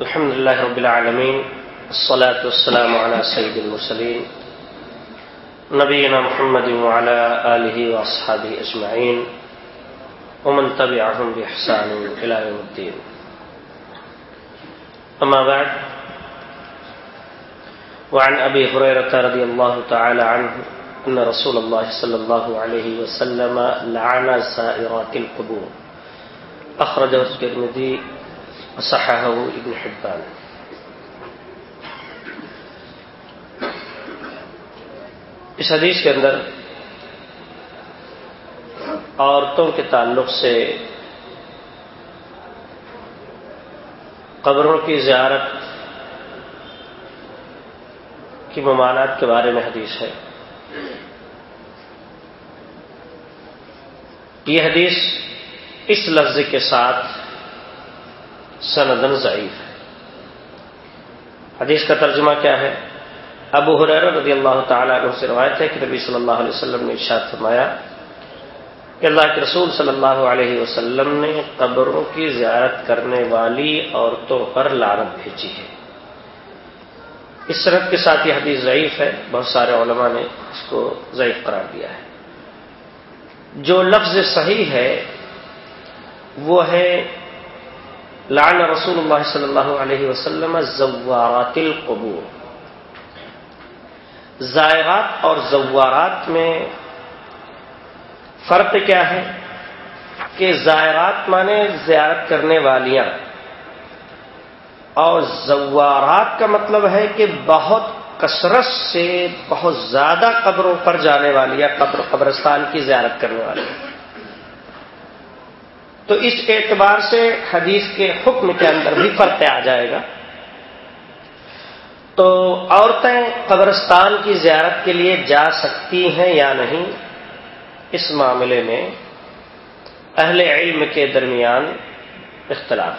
الحمد لله رب العالمين الصلاة والسلام على سيد المرسلين نبينا محمد وعلى آله وأصحابه أجمعين ومن تبعهم بإحسان إلى يوم الدين أما بعد وعن أبي هريرة رضي الله تعالى عنه أن رسول الله صلى الله عليه وسلم لعن سائرات القبور أخرجه الترمذي وصححه ابن حبان. اس حدیث کے اندر عورتوں کے تعلق سے قبروں کی زیارت کی ممانعت کے بارے میں حدیث ہے۔ یہ حدیث اس لفظ کے ساتھ سندن ضعیف ہے۔ حدیث کا ترجمہ کیا ہے؟ ابو حریر رضی اللہ تعالیٰ عنہ سے روایت ہے کہ نبی صلی اللہ علیہ وسلم نے ارشاد فرمایا کہ اللہ کے رسول صلی اللہ علیہ وسلم نے قبروں کی زیارت کرنے والی عورتوں پر لعنت بھیجی ہے۔ اس صنعت کے ساتھ یہ حدیث ضعیف ہے، بہت سارے علماء نے اس کو ضعیف قرار دیا ہے۔ جو لفظ صحیح ہے وہ ہے لعن رسول اللہ صلی اللہ علیہ وسلم زوارات القبور۔ زائرات اور زوارات میں فرق کیا ہے؟ کہ زائرات مانے زیارت کرنے والیاں۔ اور زوارات کا مطلب ہے کہ بہت کثرت سے بہت زیادہ قبروں پر جانے والی یا قبر قبرستان کی زیارت کرنے والی تو اس اعتبار سے حدیث کے حکم کے اندر بھی فرق آ جائے گا۔ تو عورتیں قبرستان کی زیارت کے لیے جا سکتی ہیں یا نہیں اس معاملے میں اہل علم کے درمیان اختلاف۔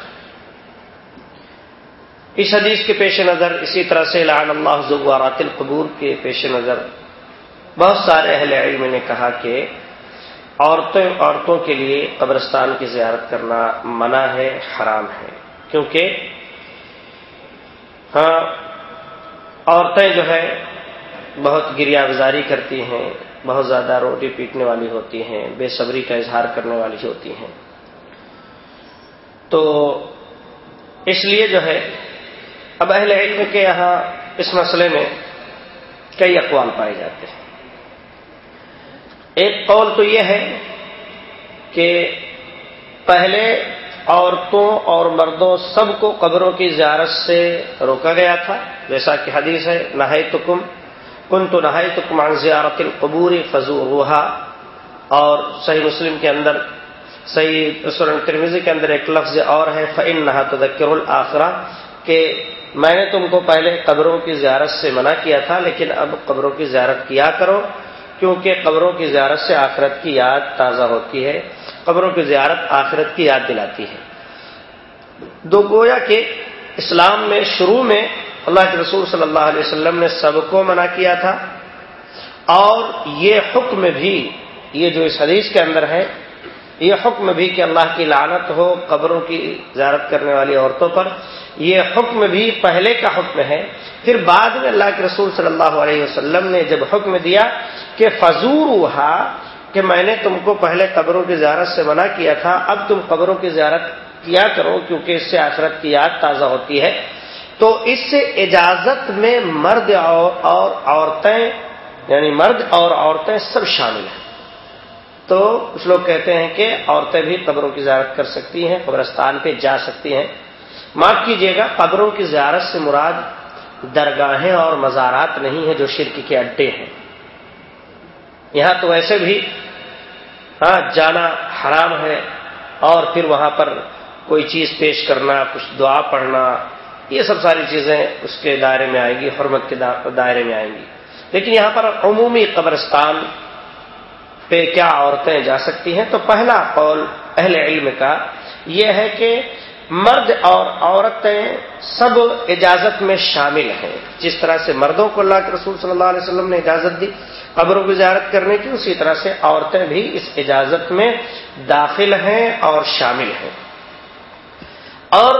اس حدیث کے پیش نظر اسی طرح سے لعن اللہ زوارات القبور کے پیش نظر بہت سارے اہل علم نے کہا کہ عورتیں عورتوں کے لیے قبرستان کی زیارت کرنا منع ہے، حرام ہے۔ کیونکہ؟ ہاں عورتیں جو ہے، بہت گریا گزاری کرتی ہیں، بہت زیادہ روٹی پیٹنے والی ہوتی ہیں، بے صبری کا اظہار کرنے والی ہوتی ہیں۔ تو اس لیے جو ہے، اب اہل علم کے یہاں اس مسئلے میں کئی اقوال پائے جاتے ہیں۔ ایک قول تو یہ ہے کہ پہلے عورتوں اور مردوں سب کو قبروں کی زیارت سے روکا گیا تھا، جیسا کہ حدیث ہے نہائی تو کم کن تو نہائی تو کمان زیارت القبور فضو روحا اور صحیح مسلم کے اندر، صحیح ترمیزی کے اندر ایک لفظ اور ہے فعن نہا تذکر الآخرہ کہ میں نے تم کو پہلے قبروں کی زیارت سے منع کیا تھا، لیکن اب قبروں کی زیارت کیا کرو۔ کیونکہ قبروں کی زیارت سے آخرت کی یاد تازہ ہوتی ہے، قبروں کی زیارت آخرت کی یاد دلاتی ہے۔ دو گویا کہ اسلام میں شروع میں اللہ کے رسول صلی اللہ علیہ وسلم نے سب کو منع کیا تھا، اور یہ حکم بھی، یہ جو اس حدیث کے اندر ہے، یہ حکم بھی کہ اللہ کی لعنت ہو قبروں کی زیارت کرنے والی عورتوں پر یہ حکم بھی پہلے کا حکم ہے۔ پھر بعد میں اللہ کے رسول صلی اللہ علیہ وسلم نے جب حکم دیا کہ فضور ہوا کہ میں نے تم کو پہلے قبروں کی زیارت سے منع کیا تھا، اب تم قبروں کی زیارت کیا کرو، کیونکہ اس سے آخرت کی یاد تازہ ہوتی ہے۔ تو اس سے اجازت میں مرد اور عورتیں یعنی مرد اور عورتیں سب شامل ہیں۔ تو کچھ لوگ کہتے ہیں کہ عورتیں بھی قبروں کی زیارت کر سکتی ہیں، قبرستان پہ جا سکتی ہیں۔ معاف کیجیے گا، قبروں کی زیارت سے مراد درگاہیں اور مزارات نہیں ہیں جو شرک کے اڈے ہیں۔ یہاں تو ویسے بھی ہاں جانا حرام ہے اور پھر وہاں پر کوئی چیز پیش کرنا، کچھ دعا پڑھنا، یہ سب ساری چیزیں اس کے دائرے میں آئیں گی، حرمت کے دائرے میں آئیں گی۔ لیکن یہاں پر عمومی قبرستان پہ کیا عورتیں جا سکتی ہیں؟ تو پہلا قول اہل علم کا یہ ہے کہ مرد اور عورتیں سب اجازت میں شامل ہیں۔ جس طرح سے مردوں کو اللہ کے رسول صلی اللہ علیہ وسلم نے اجازت دی قبروں کی زیارت کرنے کی، اسی طرح سے عورتیں بھی اس اجازت میں داخل ہیں اور شامل ہیں۔ اور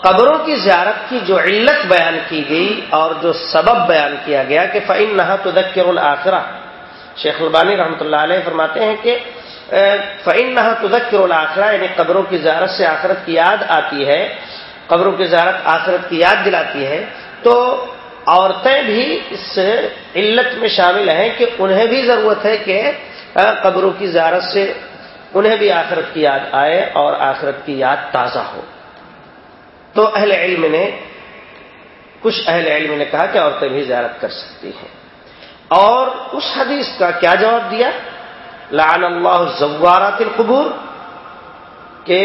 قبروں کی زیارت کی جو علت بیان کی گئی اور جو سبب بیان کیا گیا کہ فعین نہ تو الآخرہ شیخ البانی رحمۃ اللہ علیہ فرماتے ہیں کہ فعین نہ تو دکر الآخرہ یعنی قبروں کی زیارت سے آخرت کی یاد آتی ہے، قبروں کی زیارت آخرت کی یاد دلاتی ہے، تو عورتیں بھی اس علت میں شامل ہیں کہ انہیں بھی ضرورت ہے کہ قبروں کی زیارت سے انہیں بھی آخرت کی یاد آئے اور آخرت کی یاد تازہ ہو۔ تو اہل علم نے، کچھ اہل علم نے کہا کہ عورتیں بھی زیارت کر سکتی ہیں۔ اور اس حدیث کا کیا جواب دیا؟ لعن اللہ زوارات القبور، کہ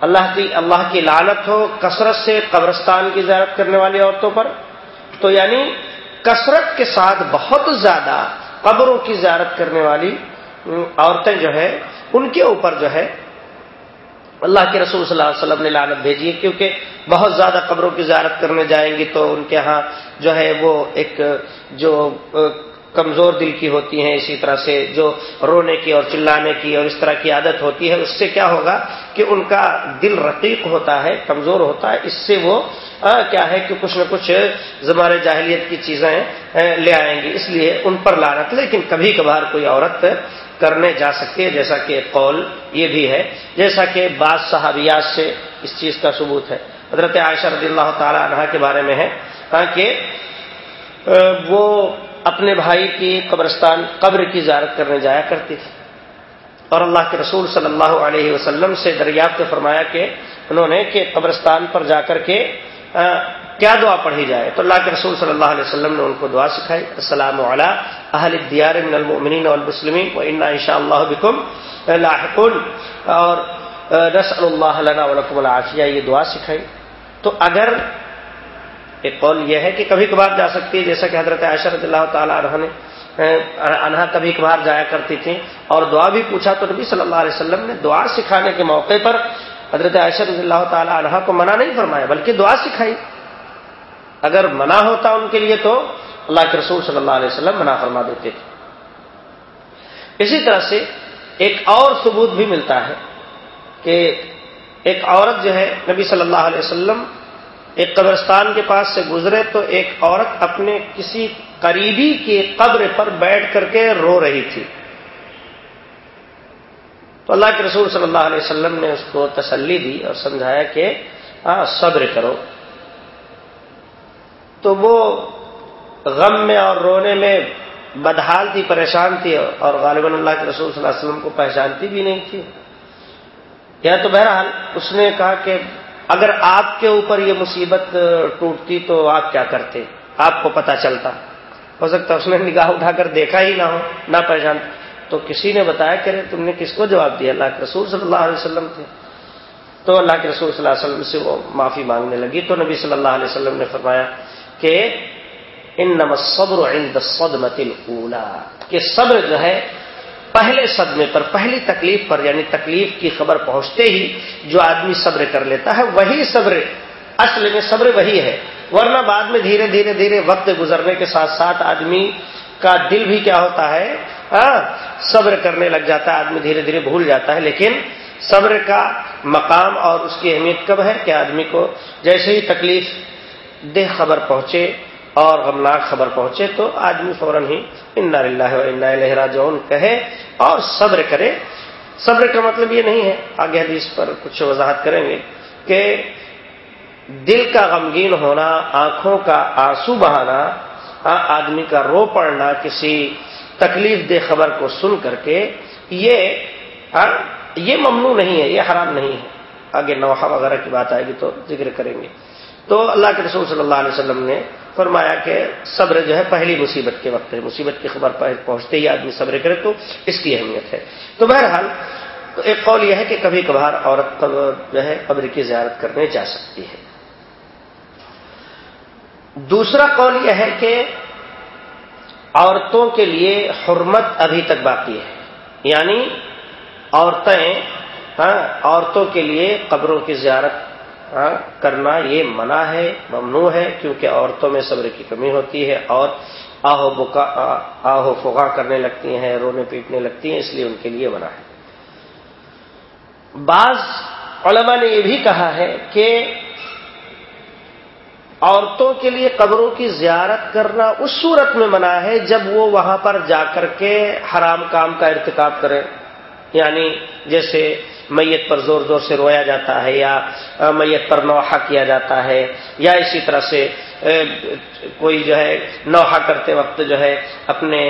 اللہ کی اللہ کی لعنت ہو، کثرت سے قبرستان کی زیارت کرنے والی عورتوں پر۔ تو یعنی کثرت کے ساتھ بہت زیادہ قبروں کی زیارت کرنے والی عورتیں جو ہے ان کے اوپر جو ہے، اللہ کے رسول صلی اللہ علیہ وسلم نے لعنت بھیجی ہے، کیونکہ بہت زیادہ قبروں کی زیارت کرنے جائیں گی تو ان کے ہاں جو ہے وہ ایک جو کمزور دل کی ہوتی ہیں اسی طرح سے جو رونے کی اور چلانے کی اور اس طرح کی عادت ہوتی ہے، اس سے کیا ہوگا کہ ان کا دل رقیق ہوتا ہے، کمزور ہوتا ہے، اس سے وہ کیا ہے کہ کچھ نہ کچھ زمانے جاہلیت کی چیزیں لے آئیں گی، اس لیے ان پر لانت لیکن کبھی کبھار کوئی عورت کرنے جا سکتی ہے، جیسا کہ قول یہ بھی ہے، جیسا کہ بعض صحابیات سے اس چیز کا ثبوت ہے۔ حضرت عائشہ رضی اللہ تعالی عنہ کے بارے میں ہے کہ وہ اپنے بھائی کی قبرستان قبر کی زیارت کرنے جایا کرتی تھی۔ اور اللہ کے رسول صلی اللہ علیہ وسلم سے دریافت فرمایا کہ انہوں نے کہ قبرستان پر جا کر کے کیا دعا پڑھی جائے۔ تو اللہ کے رسول صلی اللہ علیہ وسلم نے ان کو دعا سکھائی۔ السلام علیہ اہل دیار من المؤمنین والمسلمین و انا ان شاء اللہ بکم لاحقون اور نسأل اللہ لنا ولکم العافیہ، یہ دعا سکھائی۔ تو اگر ایک قول یہ ہے کہ کبھی کبھار جا سکتی ہے، جیسا کہ حضرت عائشہ رضی اللہ تعالیٰ عنہ نے انہا کبھی کبھار جایا کرتی تھی اور دعا بھی پوچھا تو نبی صلی اللہ علیہ وسلم نے دعا سکھانے کے موقع پر حضرت عائشہ رضی اللہ تعالیٰ عنہ کو منع نہیں فرمایا، بلکہ دعا سکھائی۔ اگر منع ہوتا ان کے لیے تو اللہ کے رسول صلی اللہ علیہ وسلم منع فرما دیتے تھے۔ اسی طرح سے ایک اور ثبوت بھی ملتا ہے کہ ایک عورت جو ہے، نبی صلی اللہ علیہ وسلم ایک قبرستان کے پاس سے گزرے تو ایک عورت اپنے کسی قریبی کی قبر پر بیٹھ کر کے رو رہی تھی۔ تو اللہ کے رسول صلی اللہ علیہ وسلم نے اس کو تسلی دی اور سمجھایا کہ ہاں صبر کرو۔ تو وہ غم میں اور رونے میں بدحال تھی، پریشان تھی اور غالباً اللہ کے رسول صلی اللہ علیہ وسلم کو پہچانتی بھی نہیں تھی۔ یا تو بہرحال اس نے کہا کہ اگر آپ کے اوپر یہ مصیبت ٹوٹتی تو آپ کیا کرتے؟ آپ کو پتا چلتا۔ ہو سکتا اس نے نگاہ اٹھا کر دیکھا ہی نہ ہو، نہ پہچان۔ تو کسی نے بتایا کہ تم نے کس کو جواب دیا؟ اللہ کے رسول صلی اللہ علیہ وسلم تھے۔ تو اللہ کے رسول صلی اللہ علیہ وسلم سے وہ معافی مانگنے لگی۔ تو نبی صلی اللہ علیہ وسلم نے فرمایا کہ ان صبر عند الصدمة الاولى کہ صبر جو ہے پہلے صدمے پر، پہلی تکلیف پر یعنی تکلیف کی خبر پہنچتے ہی جو آدمی صبر کر لیتا ہے، وہی صبر، اصل میں صبر وہی ہے۔ ورنہ بعد میں دھیرے دھیرے دھیرے وقت گزرنے کے ساتھ ساتھ آدمی کا دل بھی کیا ہوتا ہے؟ ہاں، صبر کرنے لگ جاتا ہے، آدمی دھیرے دھیرے بھول جاتا ہے۔ لیکن صبر کا مقام اور اس کی اہمیت کب ہے کہ آدمی کو جیسے ہی تکلیف دہ خبر پہنچے اور غمناک خبر پہنچے تو آدمی فوراً ہی ان اللہ انا لہرا جون کہے اور صبر کرے۔ صبر کا مطلب یہ نہیں ہے۔ آگے حدیث پر کچھ وضاحت کریں گے کہ دل کا غمگین ہونا، آنکھوں کا آنسو بہانا آدمی کا رو پڑنا، کسی تکلیف دہ خبر کو سن کر کے یہ ہاں، یہ ممنوع نہیں ہے، یہ حرام نہیں ہے۔ آگے نوحہ وغیرہ کی بات آئے گی تو ذکر کریں گے۔ تو اللہ کے رسول صلی اللہ علیہ وسلم نے فرمایا کہ صبر جو ہے پہلی مصیبت کے وقت ہے۔ مصیبت کی خبر پہنچتے ہی آدمی صبر کرے تو اس کی اہمیت ہے۔ تو بہرحال تو ایک قول یہ ہے کہ کبھی کبھار عورت جو ہے قبر کی زیارت کرنے جا سکتی ہے۔ دوسرا قول یہ ہے کہ عورتوں کے لیے حرمت ابھی تک باقی ہے۔ یعنی عورتیں ہاں عورتوں کے لیے قبروں کی زیارت ہاں، کرنا یہ منع ہے، ممنوع ہے، کیونکہ عورتوں میں صبر کی کمی ہوتی ہے اور آہو بکا، آہو فغا کرنے لگتی ہیں، رونے پیٹنے لگتی ہیں، اس لیے ان کے لیے منع ہے۔ بعض علماء نے یہ بھی کہا ہے کہ عورتوں کے لیے قبروں کی زیارت کرنا اس صورت میں منع ہے جب وہ وہاں پر جا کر کے حرام کام کا ارتکاب کریں۔ یعنی جیسے میت پر زور زور سے رویا جاتا ہے یا میت پر نوحہ کیا جاتا ہے یا اسی طرح سے کوئی جو ہے نوحہ کرتے وقت جو ہے اپنے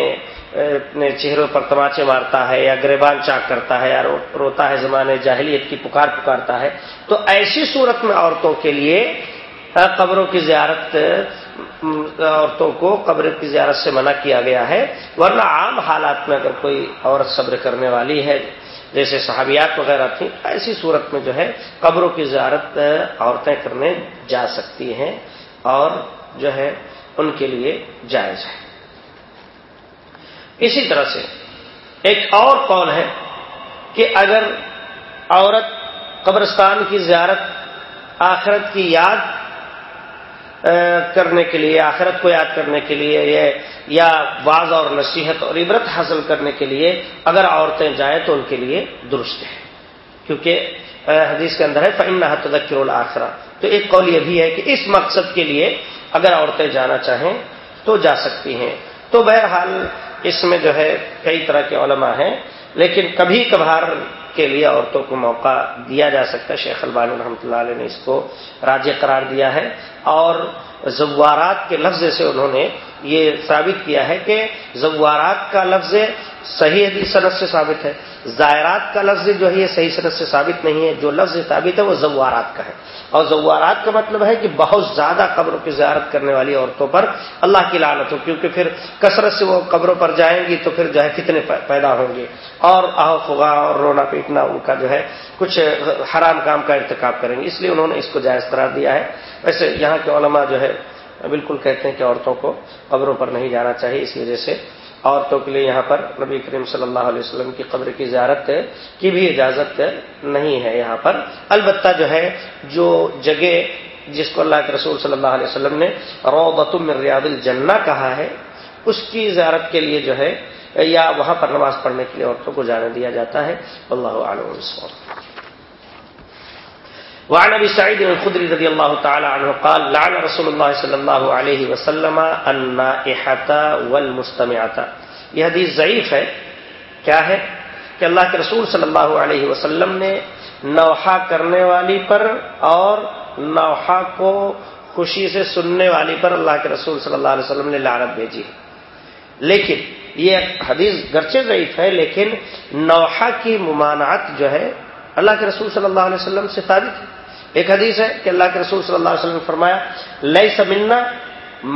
اپنے چہروں پر تماچے مارتا ہے یا گریبان چاک کرتا ہے یا روتا ہے زمانے جاہلیت کی پکار پکارتا ہے۔ تو ایسی صورت میں عورتوں کے لیے ہاں، قبروں کی زیارت عورتوں کو قبر کی زیارت سے منع کیا گیا ہے۔ ورنہ عام حالات میں اگر کوئی عورت صبر کرنے والی ہے جیسے صحابیات وغیرہ تھیں، ایسی صورت میں جو ہے قبروں کی زیارت عورتیں کرنے جا سکتی ہیں اور جو ہے ان کے لیے جائز ہے۔ اسی طرح سے ایک اور قول ہے کہ اگر عورت قبرستان کی زیارت آخرت کی یاد کرنے کے لیے، آخرت کو یاد کرنے کے لیے یا بعض اور نصیحت اور عبرت حاصل کرنے کے لیے اگر عورتیں جائیں تو ان کے لیے درست ہے۔ کیونکہ حدیث کے اندر ہے فن تذکر الآخرہ تو ایک قول یہ بھی ہے کہ اس مقصد کے لیے اگر عورتیں جانا چاہیں تو جا سکتی ہیں۔ تو بہرحال اس میں جو ہے، کئی طرح کے علماء ہیں، لیکن کبھی کبھار کے لیے عورتوں کو موقع دیا جا سکتا ہے۔ شیخ البانی رحمۃ اللہ علیہ نے اس کو راجیہ قرار دیا ہے۔ اور زوارات کے لفظ سے انہوں نے یہ ثابت کیا ہے کہ زوارات کا لفظ صحیح حدیث صنعت سے ثابت ہے۔ زائرات کا لفظ جو ہے یہ صحیح صنعت سے ثابت نہیں ہے۔ جو لفظ ثابت ہے وہ زوارات کا ہے۔ اور زوارات کا مطلب ہے کہ بہت زیادہ قبروں کی زیارت کرنے والی عورتوں پر اللہ کی لالت ہو، کیونکہ پھر کثرت سے وہ قبروں پر جائیں گی تو پھر جو ہے کتنے پیدا ہوں گے۔ اور آہ فغا اور رونا پیٹنا ان کا جو ہے کچھ حرام کام کا ارتکاب کریں گے۔ اس لیے انہوں نے اس کو جائز قرار دیا ہے۔ ویسے یہاں کے علماء جو ہے بالکل کہتے ہیں کہ عورتوں کو قبروں پر نہیں جانا چاہیے، اس وجہ سے عورتوں کے لیے یہاں پر نبی کریم صلی اللہ علیہ وسلم کی قبر کی زیارت کی بھی اجازت نہیں ہے یہاں پر۔ البتہ جو ہے، جو جگہ جس کو اللہ کے رسول صلی اللہ علیہ وسلم نے من ریاض الجنہ کہا ہے، اس کی زیارت کے لیے جو ہے، یا وہاں پر نماز پڑھنے کے لیے عورتوں کو جانے دیا جاتا ہے۔ اللہ عالم وعن ابي سعيد الخدري رضي الله تعالى عنه قال، لعن رسول الله صلى الله عليه وسلم النائحه والمستمعه یہ حدیث ضعیف ہے، کیا ہے؟ کہ اللہ کے رسول صلی اللہ علیہ وسلم نے نوحہ کرنے والی پر اور نوحہ کو خوشی سے سننے والی پر اللہ کے رسول صلی اللہ علیہ وسلم نے لعنت بھیجی لیکن یہ حدیث گرچہ ضعیف ہے، لیکن نوحہ کی ممانعت جو ہے، اللہ کے رسول صلی اللہ علیہ وسلم سے ثابت ہے۔ ایک حدیث ہے کہ اللہ کے رسول صلی اللہ علیہ وسلم نے فرمایا لئی سمنا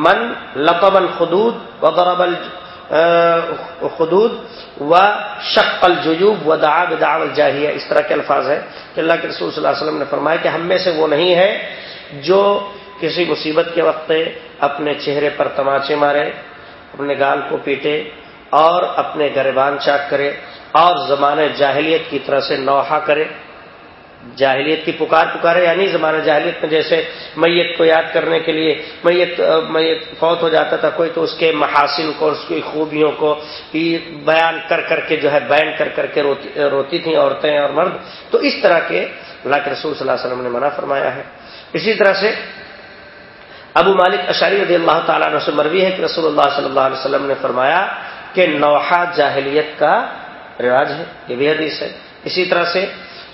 من لقب الخدود و غرب الخدود و شق الجوب و دعا بدعا الجاہیہ اس طرح کے الفاظ ہیں کہ اللہ کے رسول صلی اللہ علیہ وسلم نے فرمایا کہ ہم میں سے وہ نہیں ہے جو کسی مصیبت کے وقت اپنے چہرے پر تماچے مارے، اپنے گال کو پیٹے اور اپنے گربان چاک کرے اور زمانے جاہلیت کی طرح سے نوحہ کرے۔ جاہلیت کی پکار پکارے یعنی زمانہ جاہلیت میں جیسے میت کو یاد کرنے کے لیے میت میت فوت ہو جاتا تھا کوئی، تو اس کے محاسن کو، اس کی خوبیوں کو بیان کر کر کے جو ہے بین کر کر کے روتی روتی تھیں عورتیں اور مرد۔ تو اس طرح کے اللہ کے رسول صلی اللہ علیہ وسلم نے منع فرمایا ہے۔ اسی طرح سے ابو مالک اشاری رضی اللہ تعالیٰ نے مروی ہے کہ رسول اللہ صلی اللہ علیہ وسلم نے فرمایا کہ نوحہ جاہلیت کا رواج ہے، یہ بھی حدیث ہے۔ اسی طرح سے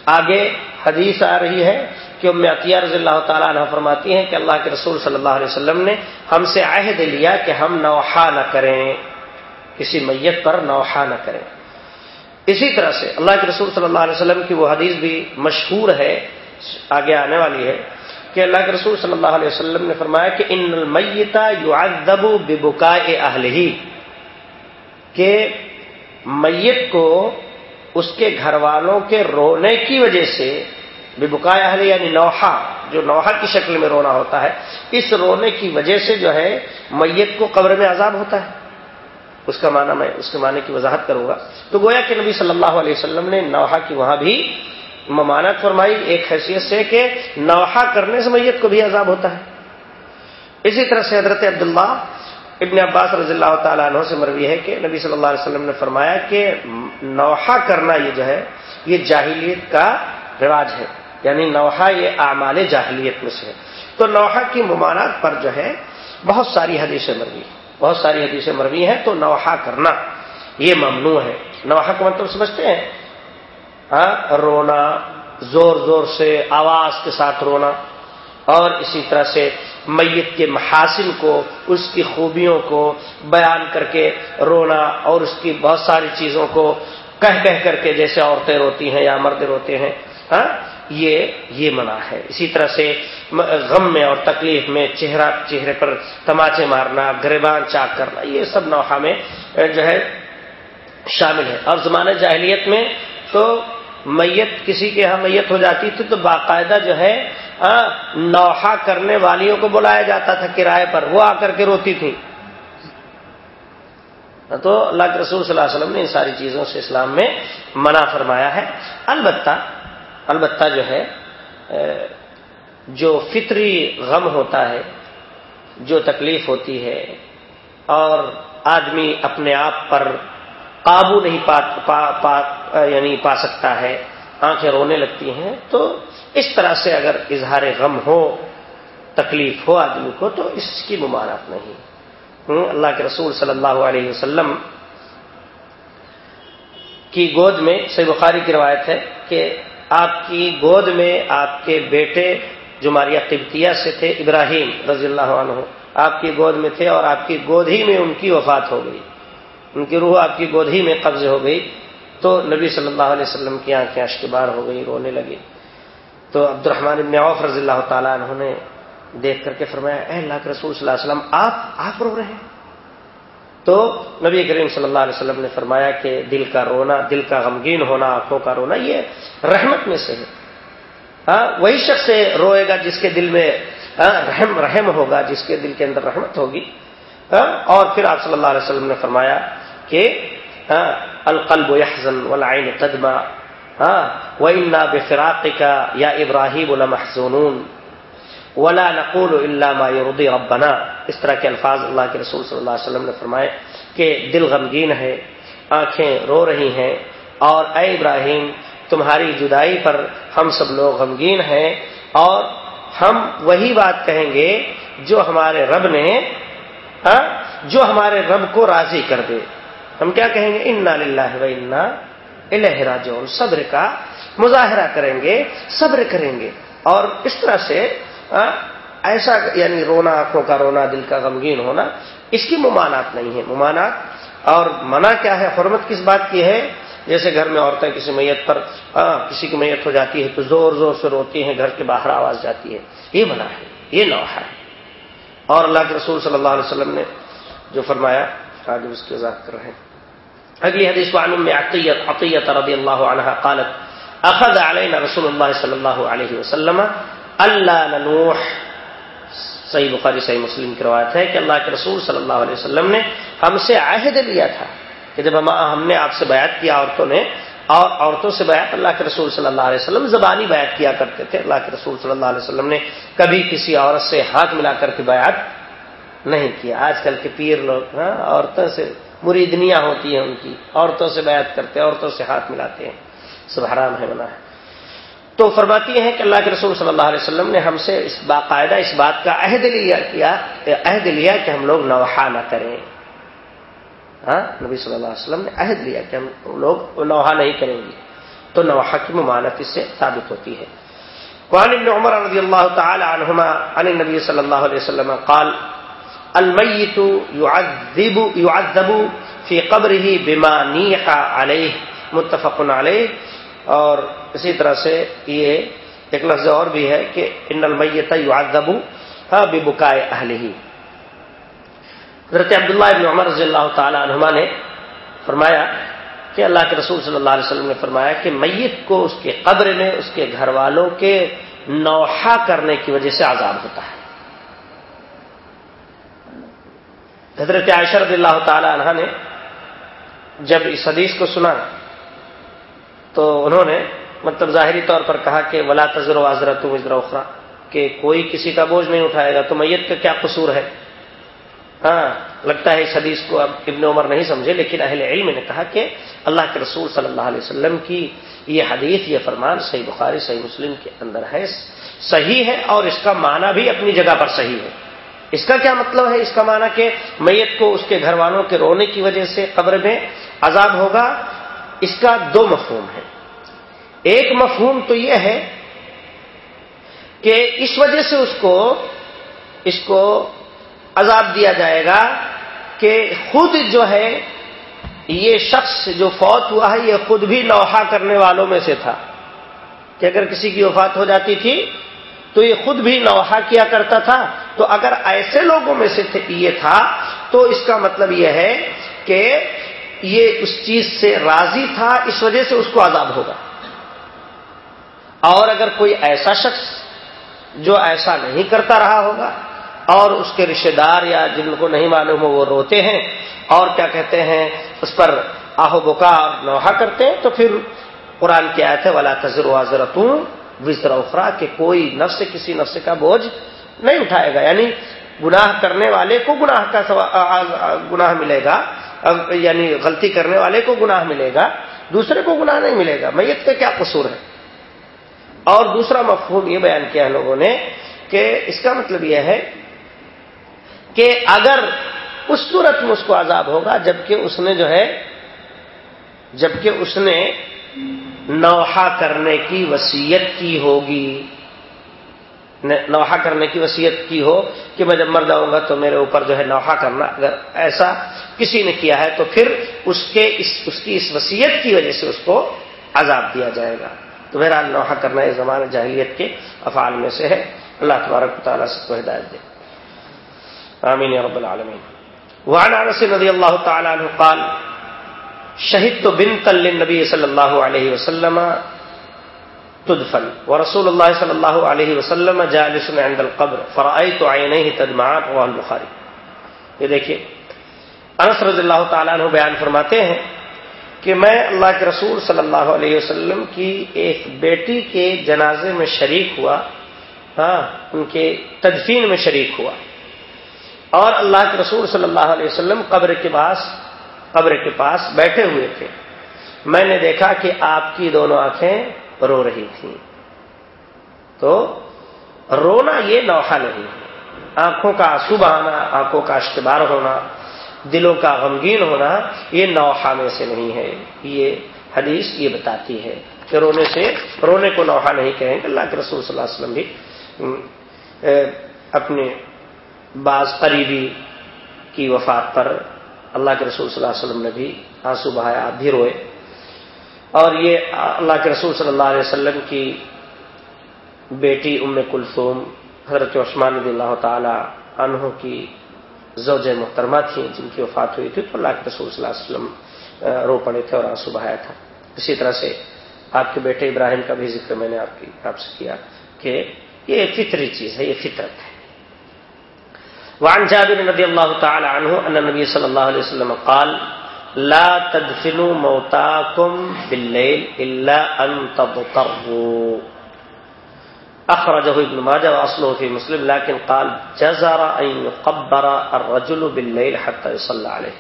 آگے حدیث آ رہی ہے کہ ام عطیہ رضی اللہ تعالیٰ عنہ فرماتی ہیں کہ اللہ کے رسول صلی اللہ علیہ وسلم نے ہم سے عہد لیا کہ ہم نوحا نہ کریں، کسی میت پر نوحا نہ کریں۔ اسی طرح سے اللہ کے رسول صلی اللہ علیہ وسلم کی وہ حدیث بھی مشہور ہے، آگے آنے والی ہے کہ اللہ کے رسول صلی اللہ علیہ وسلم نے فرمایا کہ ان المیتا یعذب ببکاء اہلہی کہ میت کو اس کے گھر والوں کے رونے کی وجہ سے بے بکایا یعنی نوحا جو نوحا کی شکل میں رونا ہوتا ہے، اس رونے کی وجہ سے جو ہے میت کو قبر میں عذاب ہوتا ہے۔ اس کا معنی میں، اس کے معنی کی وضاحت کروں گا۔ تو گویا کہ نبی صلی اللہ علیہ وسلم نے نوحا کی وہاں بھی ممانت فرمائی، ایک حیثیت سے کہ نوحا کرنے سے میت کو بھی عذاب ہوتا ہے۔ اسی طرح سے حضرت عبداللہ ابن عباس رضی اللہ تعالیٰ عنہ سے مروی ہے کہ نبی صلی اللہ علیہ وسلم نے فرمایا کہ نوحہ کرنا یہ جو ہے، یہ جاہلیت کا رواج ہے۔ یعنی نوحہ یہ اعمال جاہلیت میں سے ہے۔ تو نوحہ کی ممانات پر جو ہے، بہت ساری حدیثیں مروی ہیں۔ بہت ساری حدیثیں مروی ہیں، تو نوحہ کرنا یہ ممنوع ہے۔ نوحہ کا مطلب سمجھتے ہیں؟ ہاں رونا، زور زور سے، آواز کے ساتھ رونا۔ اور اسی طرح سے میت کے محاسن کو، اس کی خوبیوں کو بیان کر کے رونا اور اس کی بہت ساری چیزوں کو کہہ کہہ کر کے جیسے عورتیں روتی ہیں یا مرد روتے ہیں ہاں؟ یہ یہ منع ہے۔ اسی طرح سے غم میں اور تکلیف میں چہرہ، چہرے پر تماچے مارنا، گریبان چاک کرنا، یہ سب نوحہ میں جو ہے شامل ہے۔ اور زمانہ جاہلیت میں تو میت، کسی کے یہاں میت ہو جاتی تھی تو باقاعدہ جو ہے ہاں، نوحہ کرنے والیوں کو بلایا جاتا تھا کرائے پر، وہ آ کر کے روتی تھی تو اللہ کے رسول صلی اللہ علیہ وسلم نے ان ساری چیزوں سے اسلام میں منع فرمایا ہے۔ البتہ البتہ جو ہے جو فطری غم ہوتا ہے، جو تکلیف ہوتی ہے، اور آدمی اپنے آپ پر قابو نہیں پا پا پا یعنی پا سکتا ہے، آنکھیں رونے لگتی ہیں، تو اس طرح سے اگر اظہار غم ہو، تکلیف ہو آدمی کو، تو اس کی ممانت نہیں۔ اللہ کے رسول صلی اللہ علیہ وسلم کی گود میں سی بخاری کی روایت ہے کہ آپ کی گود میں آپ کے بیٹے جو ماریا قبطیہ سے تھے، ابراہیم رضی اللہ عنہ، آپ کی گود میں تھے اور آپ کی گود ہی میں ان کی وفات ہو گئی۔ ان کی روح آپ کی گود ہی میں قبض ہو گئی۔ تو نبی صلی اللہ علیہ وسلم کی آنکھیں اشکبار ہو گئی، رونے لگی تو عبد الرحمان ابن عوف رضی اللہ تعالیٰ انہوں نے دیکھ کر کے فرمایا، اے اللہ کے رسول صلی اللہ علیہ وسلم، آپ آپ رو رہے ہیں۔ تو نبی کریم صلی اللہ علیہ وسلم نے فرمایا کہ دل کا رونا، دل کا غمگین ہونا، آنکھوں کا رونا، یہ رحمت میں سے ہے۔ ہاں وہی شخص روئے گا جس کے دل میں ہاں، رحم رحم ہوگا، جس کے دل کے اندر رحمت ہوگی۔ ہاں، اور پھر آپ صلی اللہ علیہ وسلم نے فرمایا کہ ہاں، القلب یحزن والعین تدمع۔ ہاں وَإِنَّا بِفِرَاقِكَ یا ابراہیم المحزونون ولا نقول اللہ ما يرضي ربنا. اس طرح کے الفاظ اللہ کے رسول صلی اللہ علیہ وسلم نے فرمائے کہ دل غمگین ہے، آنکھیں رو رہی ہیں، اور اے ابراہیم، تمہاری جدائی پر ہم سب لوگ غمگین ہیں، اور ہم وہی بات کہیں گے جو ہمارے رب نے ہاں، جو ہمارے رب کو راضی کر دے۔ ہم کیا کہیں گے؟ انا للہ و انا الہ راجعون صبر کا مظاہرہ کریں گے، صبر کریں گے۔ اور اس طرح سے ایسا یعنی رونا آنکھوں کا رونا، دل کا غمگین ہونا، اس کی ممانات نہیں ہے۔ ممانات اور منع کیا ہے؟ حرمت کس بات کی ہے؟ جیسے گھر میں عورتیں کسی میت پر کسی کی میت ہو جاتی ہے تو زور زور سے روتی ہیں، گھر کے باہر آواز جاتی ہے۔ یہ منع ہے، یہ نوحہ ہے۔ اور اللہ کے رسول صلی اللہ علیہ وسلم نے جو فرمایا، آگے اس کی وضاحت کر رہے ہیں۔ اگلی حدیث وعن ام عطیت عطیت رضی اللہ عنہ قالت، اخذ علینا رسول اللہ صلی اللہ علیہ وسلم اللہ ننوح. صحیح بخاری، صحیح مسلم کی روایت ہے کہ اللہ کے رسول صلی اللہ علیہ وسلم نے ہم سے عہد لیا تھا کہ جب ہم نے آپ سے بیعت کیا، عورتوں نے، اور عورتوں سے بیعت اللہ کے رسول صلی اللہ علیہ وسلم زبانی بیعت کیا کرتے تھے۔ اللہ کے رسول صلی اللہ علیہ وسلم نے کبھی کسی عورت سے ہاتھ ملا کر کے بیعت نہیں کیا۔ آج کل کے پیر لوگ ہاں عورتوں سے مریدنیاں ہوتی ہیں ان کی، عورتوں سے بیعت کرتے ہیں، عورتوں سے ہاتھ ملاتے ہیں۔ سب حرام ہے، منع ہے۔ تو فرماتی ہیں کہ اللہ کے رسول صلی اللہ علیہ وسلم نے ہم سے اس باقاعدہ اس بات کا عہد لیا کیا، عہد لیا کہ ہم لوگ نوحا نہ کریں۔ ہاں نبی صلی اللہ علیہ وسلم نے عہد لیا کہ ہم لوگ نوحا نہیں کریں گے۔ تو نوحا کی ممانت اس سے ثابت ہوتی ہے۔ وعن ابن عمر رضی اللہ تعالی عنہما عن النبی صلی اللہ علیہ وسلم قال المیت يعذب يعذب فی قبره بما نیح علیہ متفق علیہ اور اسی طرح سے یہ ایک لفظ اور بھی ہے کہ ان المیت يعذب ہاں ببکائے اہل ہی حضرت عبداللہ ابن عمر رضی اللہ تعالی عنہما نے فرمایا کہ اللہ کے رسول صلی اللہ علیہ وسلم نے فرمایا کہ میت کو اس کے قبر میں، اس کے گھر والوں کے نوحا کرنے کی وجہ سے عذاب ہوتا ہے۔ حضرت عائشہ رضی اللہ تعالی عنہ نے جب اس حدیث کو سنا تو انہوں نے مطلب ظاہری طور پر کہا کہ ولا تذر و وزر اخرا کہ کوئی کسی کا بوجھ نہیں اٹھائے گا، تو میت کا کیا قصور ہے؟ ہاں لگتا ہے اس حدیث کو اب ابن عمر نہیں سمجھے، لیکن اہل علم نے کہا کہ اللہ کے رسول صلی اللہ علیہ وسلم کی یہ حدیث، یہ فرمان صحیح بخاری، صحیح مسلم کے اندر ہے، صحیح ہے اور اس کا معنی بھی اپنی جگہ پر صحیح ہے۔ اس کا کیا مطلب ہے؟ اس کا معنی کہ میت کو اس کے گھر والوں کے رونے کی وجہ سے قبر میں عذاب ہوگا۔ اس کا دو مفہوم ہے ایک مفہوم تو یہ ہے کہ اس وجہ سے اس کو اس کو عذاب دیا جائے گا کہ خود جو ہے، یہ شخص جو فوت ہوا ہے، یہ خود بھی نوحہ کرنے والوں میں سے تھا۔ کہ اگر کسی کی وفات ہو جاتی تھی تو یہ خود بھی نوحہ کیا کرتا تھا۔ تو اگر ایسے لوگوں میں سے یہ تھا۔ تو اس کا مطلب یہ ہے کہ یہ اس چیز سے راضی تھا، اس وجہ سے اس کو عذاب ہوگا۔ اور اگر کوئی ایسا شخص جو ایسا نہیں کرتا رہا ہوگا، اور اس کے رشتے دار یا جن کو نہیں معلوم ہو، وہ روتے ہیں، اور کیا کہتے ہیں، اس پر آہو بکا اور نوحا کرتے ہیں، تو پھر قرآن کی آیت ہے، ولا تذر واضرتوں وزر اخرا کہ کوئی نفس کسی نفس کا بوجھ نہیں اٹھائے گا۔ یعنی گناہ کرنے والے کو گناہ کا گناہ ملے گا۔ یعنی غلطی کرنے والے کو گناہ ملے گا، دوسرے کو گناہ نہیں ملے گا۔ میت کا کیا قصور ہے؟ اور دوسرا مفہوم یہ بیان کیا ہے لوگوں نے کہ اس کا مطلب یہ ہے کہ اگر اس صورت میں اس کو عذاب ہوگا جبکہ اس نے جو ہے جبکہ اس نے نوحا کرنے کی وسیعت کی ہوگی۔ نوحا کرنے کی وسیعت کی ہو کہ میں جب مر جاؤں گا تو میرے اوپر جو ہے نوحا کرنا۔ اگر ایسا کسی نے کیا ہے تو پھر اس کے اس اس کی اس وسیعت کی وجہ سے اس کو عذاب دیا جائے گا۔ تو میرا نوحا کرنا اس زمانے جاہلیت کے افعال میں سے ہے۔ اللہ تبارک تعالیٰ سے کو ہدایت دے۔ آمین رب العالمین۔ وعن انس رضی اللہ تعالی عنہ قال شہدت بنت للنبی صلی اللہ علیہ وسلم تدفن۔ ورسول اللہ صلی اللہ علیہ وسلم جالس عند القبر فرأيت عينيه تدمعان رواه البخاری۔ یہ دیکھیے، انس رضی اللہ تعالیٰ عنہ بیان فرماتے ہیں کہ میں اللہ کے رسول صلی اللہ علیہ وسلم کی ایک بیٹی کے جنازے میں شریک ہوا۔ ہاں ان کے تدفین میں شریک ہوا۔ اور اللہ کے رسول صلی اللہ علیہ وسلم قبر کے پاس قبر کے پاس بیٹھے ہوئے تھے۔ میں نے دیکھا کہ آپ کی دونوں آنکھیں رو رہی تھیں۔ تو رونا یہ نوحہ نہیں ہے۔ آنکھوں کا آنسو بہانا، آنکھوں کا اشتبار ہونا، دلوں کا غمگین ہونا، یہ نوحہ میں سے نہیں ہے۔ یہ حدیث یہ بتاتی ہے کہ رونے سے، رونے کو نوحہ نہیں کہیں کہ اللہ کے رسول صلی اللہ علیہ وسلم بھی اپنے بعض قریبی کی وفات پر اللہ کے رسول صلی اللہ علیہ وسلم نے بھی آنسو بہایا آپ بھی روئے۔ اور یہ اللہ کے رسول صلی اللہ علیہ وسلم کی بیٹی ام کلثوم، حضرت عثمان رضی اللہ تعالی عنہ کی زوج محترمہ تھیں، جن کی وفات ہوئی تھی، تو اللہ کے رسول صلی اللہ علیہ وسلم رو پڑے تھے اور آنسو بہایا تھا۔ اسی طرح سے آپ کے بیٹے ابراہیم کا بھی ذکر میں نے آپ کی، آپ سے کیا کہ یہ فطری چیز ہے، یہ فطرت ہے۔ وعن جابر رضي الله تعالى عنه أن النبي صلى الله عليه وسلم قال، لا تدفنوا موتاكم بالليل إلا أن تضطروا. أخرجه ابن ماجه وأصله في مسلم لكن قال، جزر أن يقبر الرجل بالليل حتى يصلى عليه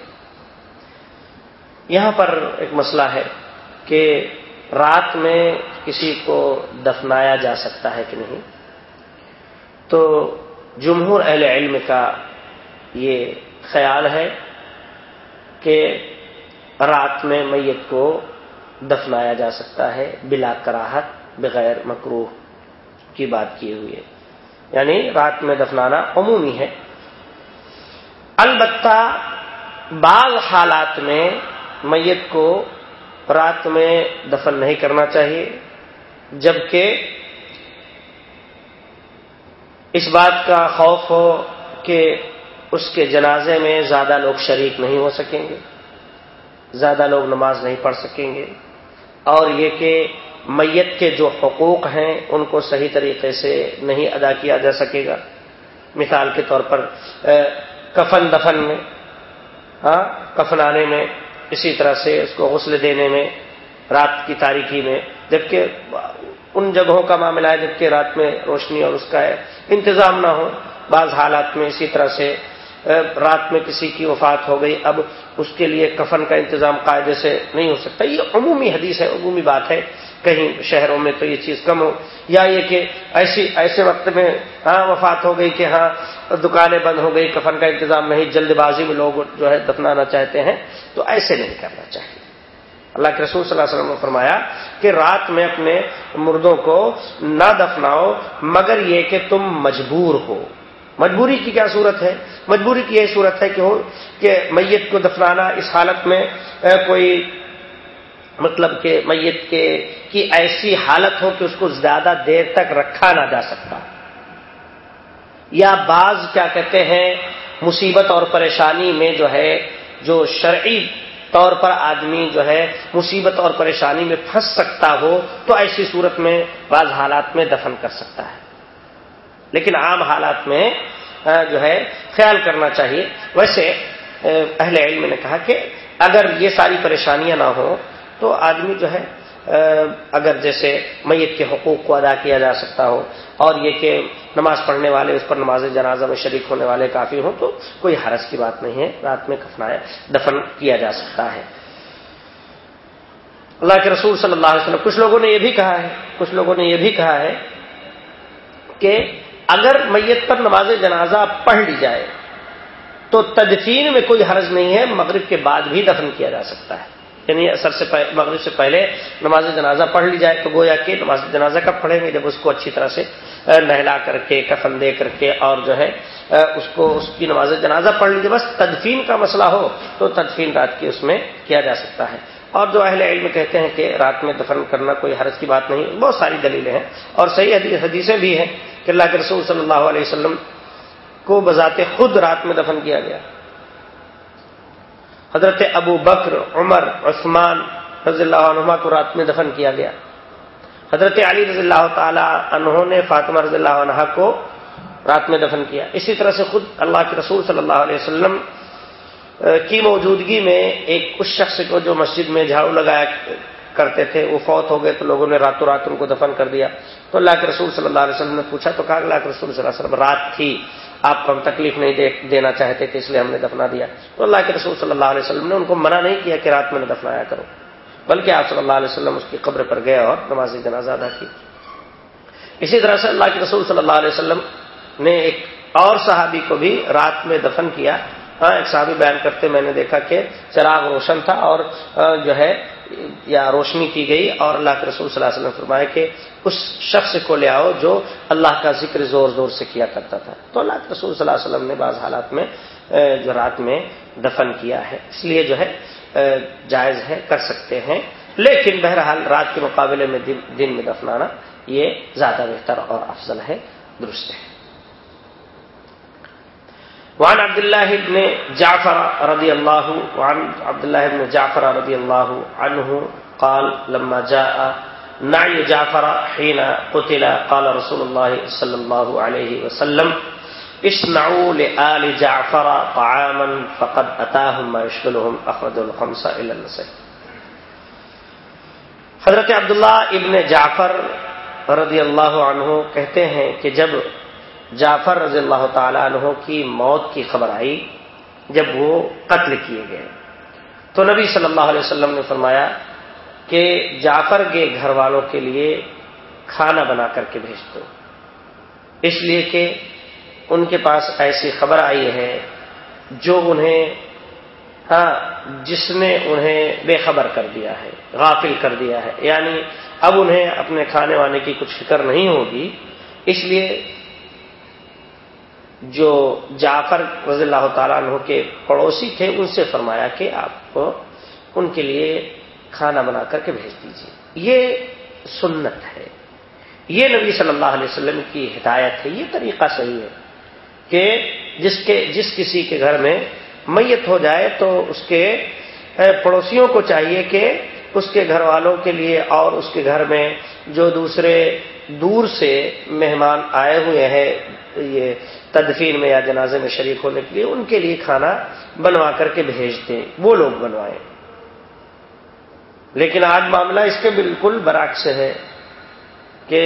یہاں پر ایک مسئلہ ہے کہ رات میں کسی کو دفنایا جا سکتا ہے کہ نہیں؟ تو جمہور اہل علم کا یہ خیال ہے کہ رات میں میت کو دفنایا جا سکتا ہے بلا کراہت، بغیر مکروح کی بات کیے ہوئے یعنی رات میں دفنانا عمومی ہے۔ البتہ بعض حالات میں میت کو رات میں دفن نہیں کرنا چاہیے، جبکہ اس بات کا خوف ہو کہ اس کے جنازے میں زیادہ لوگ شریک نہیں ہو سکیں گے، زیادہ لوگ نماز نہیں پڑھ سکیں گے۔ اور یہ کہ میت کے جو حقوق ہیں، ان کو صحیح طریقے سے نہیں ادا کیا جا سکے گا۔ مثال کے طور پر کفن دفن میں ہاں کفنانے میں، اسی طرح سے اس کو غسل دینے میں، رات کی تاریخی میں۔ جبکہ ان جگہوں کا معاملہ ہے جبکہ رات میں روشنی اور اس کا انتظام نہ ہو۔ بعض حالات میں اسی طرح سے رات میں کسی کی وفات ہو گئی، اب اس کے لیے کفن کا انتظام قاعدے سے نہیں ہو سکتا۔ یہ عمومی حدیث ہے، عمومی بات ہے۔ کہیں شہروں میں تو یہ چیز کم ہو۔ یا یہ کہ ایسی، ایسے وقت میں ہاں وفات ہو گئی کہ ہاں دکانیں بند ہو گئی، کفن کا انتظام نہیں، جلد بازی میں لوگ جو ہے دفنانا چاہتے ہیں، تو ایسے نہیں کرنا چاہیے۔ اللہ کے رسول صلی اللہ علیہ وسلم نے فرمایا کہ رات میں اپنے مردوں کو نہ دفناؤ، مگر یہ کہ تم مجبور ہو۔ مجبوری کی کیا صورت ہے؟ مجبوری کی یہ صورت ہے کہ ہو کہ میت کو دفنانا اس حالت میں کوئی مطلب کہ میت کے کی ایسی حالت ہو کہ اس کو زیادہ دیر تک رکھا نہ جا سکتا۔ یا بعض کیا کہتے ہیں، مصیبت اور پریشانی میں جو ہے، جو شرعی طور پر آدمی جو ہے مصیبت اور پریشانی میں پھنس سکتا ہو تو ایسی صورت میں بعض حالات میں دفن کر سکتا ہے۔ لیکن عام حالات میں جو ہے، خیال کرنا چاہیے۔ ویسے اہل علم نے کہا کہ اگر یہ ساری پریشانیاں نہ ہوں تو آدمی جو ہے اگر جیسے میت کے حقوق کو ادا کیا جا سکتا ہو اور یہ کہ نماز پڑھنے والے اس پر نماز جنازہ میں شریک ہونے والے کافی ہوں تو کوئی حرض کی بات نہیں ہے، رات میں کفنایا دفن کیا جا سکتا ہے۔ اللہ کے رسول صلی اللہ علیہ وسلم، کچھ لوگوں نے یہ بھی کہا ہے، کچھ لوگوں نے یہ بھی کہا ہے کہ اگر میت پر نماز جنازہ پڑھ لی جائے تو تدفین میں کوئی حرض نہیں ہے، مغرب کے بعد بھی دفن کیا جا سکتا ہے۔ یعنی اثر سے مغرب سے پہلے نماز جنازہ پڑھ لی جائے، تو گویا کہ نماز جنازہ کب پڑھیں گے؟ جب اس کو اچھی طرح سے نہلا کر کے، کفن دے کر کے، اور جو ہے اس کو اس کی نماز جنازہ پڑھ لیجیے بس تدفین کا مسئلہ ہو، تو تدفین رات کی اس میں کیا جا سکتا ہے۔ اور جو اہل علم کہتے ہیں کہ رات میں دفن کرنا کوئی حرض کی بات نہیں، بہت ساری دلیلیں ہیں۔ اور صحیح حدیثیں بھی ہیں کہ اللہ کے رسول صلی اللہ علیہ وسلم کو بذات خود رات میں دفن کیا گیا۔ حضرت ابو بکر، عمر، عثمان رضی اللہ عنہ کو رات میں دفن کیا گیا۔ حضرت علی رضی اللہ تعالی انہوں نے فاطمہ رضی اللہ عنہ کو رات میں دفن کیا۔ اسی طرح سے خود اللہ کے رسول صلی اللہ علیہ وسلم کی موجودگی میں ایک اس شخص کو جو مسجد میں جھاڑو لگایا کرتے تھے، وہ فوت ہو گئے تو لوگوں نے راتوں رات ان کو دفن کر دیا۔ تو اللہ کے رسول صلی اللہ علیہ وسلم نے پوچھا، تو کہا اللہ کے رسول صلی اللہ علیہ وسلم، رات تھی۔ آپ کو ہم تکلیف نہیں دینا چاہتے تھے، اس لیے ہم نے دفنا دیا۔ تو اللہ کے رسول صلی اللہ علیہ وسلم نے ان کو منع نہیں کیا کہ رات میں نے دفنایا کرو۔ بلکہ آپ صلی اللہ علیہ وسلم اس کی قبر پر گئے اور نماز جنازہ ادا کی۔ اسی طرح سے اللہ کے رسول صلی اللہ علیہ وسلم نے ایک اور صحابی کو بھی رات میں دفن کیا۔ ہاں ایک صحابی بیان کرتے میں نے دیکھا کہ چراغ روشن تھا اور جو ہے یا روشنی کی گئی اور اللہ کے رسول صلی اللہ علیہ وسلم فرمایا کہ اس شخص کو لے آؤ جو اللہ کا ذکر زور زور سے کیا کرتا تھا۔ تو اللہ کے رسول صلی اللہ علیہ وسلم نے بعض حالات میں جو رات میں دفن کیا ہے۔ اس لیے جو ہے جائز ہے، کر سکتے ہیں۔ لیکن بہرحال رات کے مقابلے میں دن میں دفنانا یہ زیادہ بہتر اور افضل ہے، درست ہے۔ وعن عبد الله بن جعفر رضي الله وعن عبد الله بن جعفر رضي الله عنه قال لما جاء نعي جعفر حين قتل قال رسول الله صلى الله عليه وسلم اصنعوا لآل جعفر طعاما فقد أتاهم ما يشغلهم أخرج الخمسة إلى النساء حضرت عبداللہ ابن جعفر رضی اللہ عنہ کہتے ہیں کہ جب جعفر رضی اللہ تعالیٰ عنہ کی موت کی خبر آئی جب وہ قتل کیے گئے۔ تو نبی صلی اللہ علیہ وسلم نے فرمایا کہ جعفر کے گھر والوں کے لیے کھانا بنا کر کے بھیج دو۔ اس لیے کہ ان کے پاس ایسی خبر آئی ہے جو انہیں ہاں جس نے انہیں بے خبر کر دیا ہے، غافل کر دیا ہے۔ یعنی اب انہیں اپنے کھانے وانے کی کچھ فکر نہیں ہوگی۔ اس لیے جو جعفر رضی اللہ تعالیٰ عنہ کے پڑوسی تھے، ان سے فرمایا کہ آپ کو ان کے لیے کھانا بنا کر کے بھیج دیجیے یہ سنت ہے۔ یہ نبی صلی اللہ علیہ وسلم کی ہدایت ہے۔ یہ طریقہ صحیح ہے کہ جس کے، جس کسی کے گھر میں میت ہو جائے تو اس کے پڑوسیوں کو چاہیے کہ اس کے گھر والوں کے لیے اور اس کے گھر میں جو دوسرے دور سے مہمان آئے ہوئے ہیں، یہ تدفین میں یا جنازے میں شریک ہونے کے لیے ان کے لیے کھانا بنوا کر کے بھیج دیں وہ لوگ بنوائیں لیکن آج معاملہ اس کے بالکل برعکس ہے کہ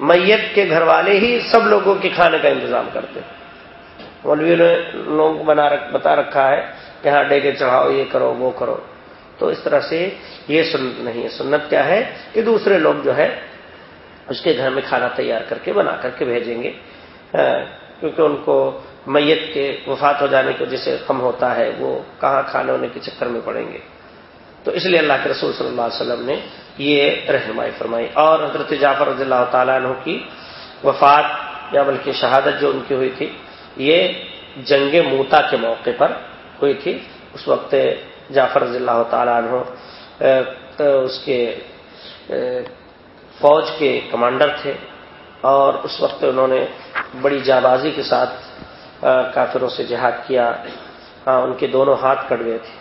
میت کے گھر والے ہی سب لوگوں کے کھانے کا انتظام کرتے مولوی نے لوگوں کو بنا رکھ، بتا رکھا ہے کہ ہاں ڈیگے چڑھاؤ، یہ کرو، وہ کرو۔ تو اس طرح سے یہ سنت نہیں ہے سنت کیا ہے کہ دوسرے لوگ جو ہے اس کے گھر میں کھانا تیار کر کے بنا کر کے بھیجیں گے۔ کیونکہ ان کو میت کے وفات ہو جانے کی وجہ سے کم ہوتا ہے، وہ کہاں کھانے ہونے کے چکر میں پڑیں گے۔ تو اس لیے اللہ کے رسول صلی اللہ علیہ وسلم نے یہ رہنمائی فرمائی۔ اور حضرت جعفر رضی اللہ تعالیٰ عنہ کی وفات یا بلکہ شہادت جو ان کی ہوئی تھی، یہ جنگ موتا کے موقع پر ہوئی تھی۔ اس وقت جعفر رضی اللہ تعالیٰ عنہ اس کے فوج کے کمانڈر تھے۔ اور اس وقت انہوں نے بڑی جابازی کے ساتھ کافروں سے جہاد کیا۔ ان کے دونوں ہاتھ کٹ گئے تھے۔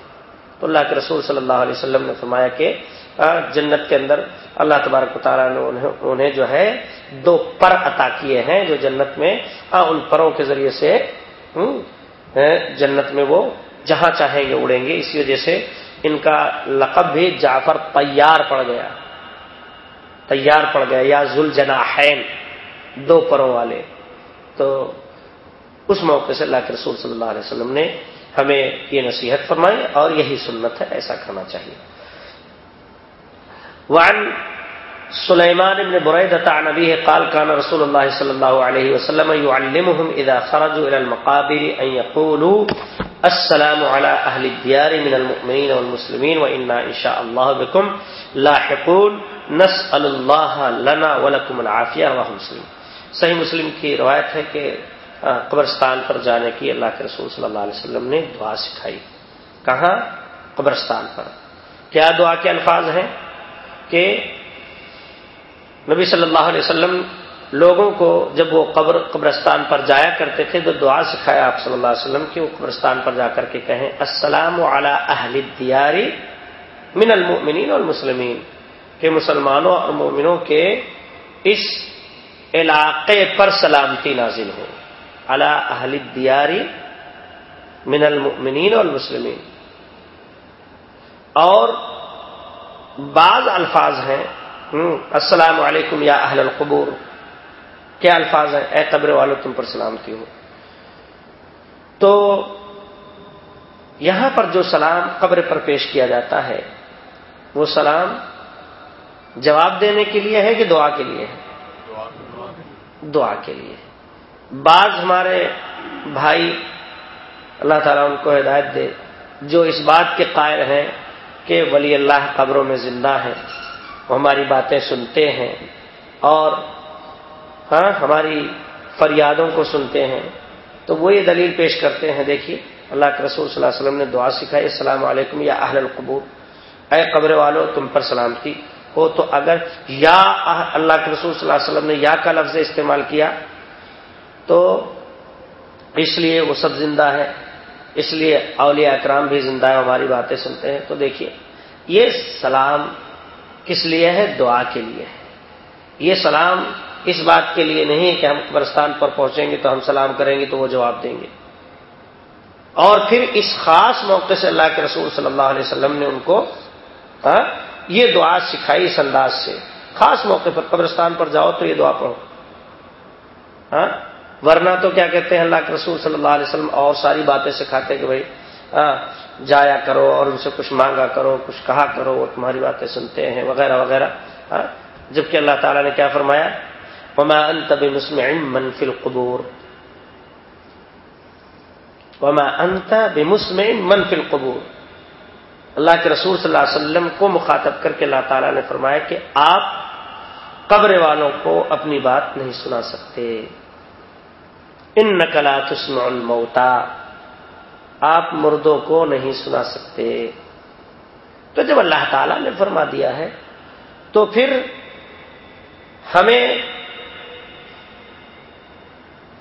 تو اللہ کے رسول صلی اللہ علیہ وسلم نے فرمایا کہ جنت کے اندر اللہ تبارک و تعالیٰ نے انہیں جو ہے دو پر عطا کیے ہیں جو جنت میں ان پروں کے ذریعے سے جنت میں وہ جہاں چاہیں گے اڑیں گے۔ اسی وجہ سے ان کا لقب بھی جعفر تیار پڑ گیا۔ تیار پڑ گیا، یا زل جنا دو پروں والے۔ تو اس موقع سے اللہ کے رسول صلی اللہ علیہ وسلم نے ہمیں یہ نصیحت فرمائی اور یہی سنت ہے، ایسا کرنا چاہیے۔ وعن سلیمان ابن بريدة عن أبيه قال كان رسول الله صلى الله عليه وسلم يعلمهم إذا خرجوا إلى المقابر أن يقولوا السلام على أهل الديار من المؤمنين والمسلمين وإنا إن شاء الله بكم لاحقون، نسأل الله لنا ولكم العافية رواه مسلم۔ صحیح مسلم کی روایت ہے کہ قبرستان پر جانے کی اللہ کے رسول صلی اللہ علیہ وسلم نے دعا سکھائی۔ کہاں؟ قبرستان پر۔ کیا دعا کے الفاظ ہیں؟ کہ نبی صلی اللہ علیہ وسلم لوگوں کو جب وہ قبر، قبرستان پر جایا کرتے تھے تو دعا سکھایا آپ صلی اللہ علیہ وسلم کی وہ قبرستان پر جا کر کے کہیں، السلام علی اہل دیاری من المؤمنین والمسلمین۔ کہ مسلمانوں اور مومنوں کے اس علاقے پر سلامتی نازل ہو۔ علی اہل دیاری من المؤمنین والمسلمین۔ اور بعض الفاظ ہیں۔ السلام علیکم یا اہل القبور۔ کیا الفاظ ہیں؟ اے قبر والو، تم پر سلامتی ہو۔ تو یہاں پر جو سلام قبر پر پیش کیا جاتا ہے، وہ سلام جواب دینے کے لیے ہے کہ دعا کے لیے ہے؟ دعا کے لیے۔ بعض ہمارے بھائی اللہ تعالیٰ ان کو ہدایت دے، جو اس بات کے قائل ہیں کہ ولی اللہ قبروں میں زندہ ہیں، وہ ہماری باتیں سنتے ہیں اور ہاں ہماری فریادوں کو سنتے ہیں۔ تو وہ یہ دلیل پیش کرتے ہیں، دیکھیے، اللہ کے رسول صلی اللہ علیہ وسلم نے دعا سکھائی، السلام علیکم یا اہل القبور۔ اے قبر والو، تم پر سلامتی۔ ہو تو اگر یا اللہ کے رسول صلی اللہ علیہ وسلم نے یا کا لفظ استعمال کیا تو اس لیے وہ سب زندہ ہے اس لیے اولیاء اکرام بھی زندہ ہے ہماری باتیں سنتے ہیں۔ تو دیکھیے، یہ سلام کس لیے ہے؟ دعا کے لیے۔ ہے یہ سلام اس بات کے لیے نہیں کہ ہم قبرستان پر پہنچیں گے تو ہم سلام کریں گے تو وہ جواب دیں گے۔ اور پھر اس خاص موقع سے اللہ کے رسول صلی اللہ علیہ وسلم نے ان کو ہاں، یہ دعا سکھائی اس انداز سے۔ خاص موقع پر قبرستان پر جاؤ تو یہ دعا پڑھو۔ ہاں؟ ورنہ تو کیا کہتے ہیں، اللہ کے رسول صلی اللہ علیہ وسلم اور ساری باتیں سکھاتے کہ بھائی ہاں جایا کرو اور ان سے کچھ مانگا کرو، کچھ کہا کرو، وہ تمہاری باتیں سنتے ہیں، وغیرہ وغیرہ۔ ہاں؟ جبکہ اللہ تعالیٰ نے کیا فرمایا؟ وما انت بمسمع من فی القبور۔ وما انت بمسمع من فی القبور۔ اللہ کے رسول صلی اللہ علیہ وسلم کو مخاطب کر کے اللہ تعالیٰ نے فرمایا کہ آپ قبر والوں کو اپنی بات نہیں سنا سکتے۔ ان نقلا تسمع الموتا آپ مردوں کو نہیں سنا سکتے۔ تو جب اللہ تعالی نے فرما دیا ہے، تو پھر ہمیں